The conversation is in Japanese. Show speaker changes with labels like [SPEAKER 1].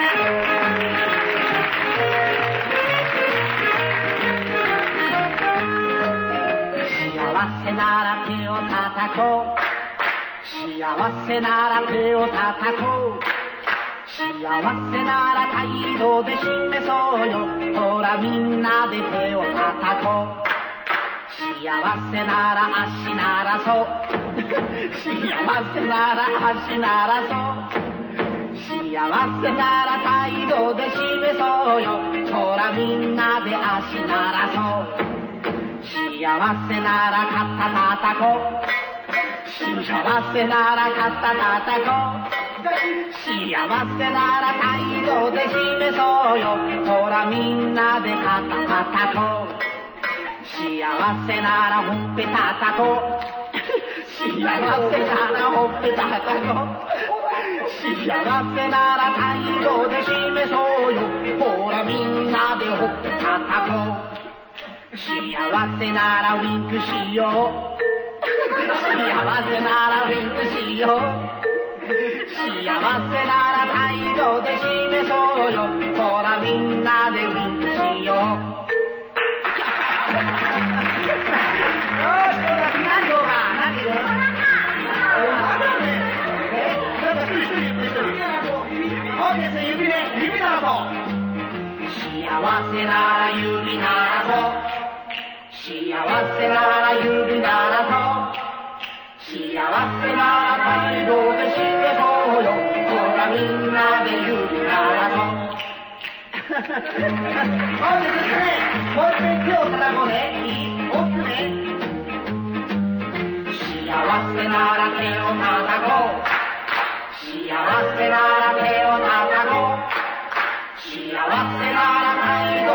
[SPEAKER 1] 幸せなら手を叩こう。幸せなら手を叩こう。幸せなら態度で示そうよほらみんなで手を叩こう。幸せなら足ならそう幸せなら足ならそう。幸せなら態度で示そうよ。ほらみんなで足ならそう。幸せなら肩叩こう。幸せなら肩叩こう。幸せなら態度で示そうよ。ほらみんなで肩叩こう。幸せならほっぺ叩こう。幸せならほっぺ叩こう幸せなら態度で示そうよ。ほらみんなでほっぺ叩こう幸せならウィンクしよう。幸せならウィンクしよう幸せなら態度で示そうよ。ほらみんなでウィンクしよう。ならそう幸せなら指ならそう幸せなら指ならそう幸せなら態度で示そうよほらみんなで指ならそうそうですねもう一回手を叩こうねいい大きくね。幸せなら手を叩こう。幸せなら Bye.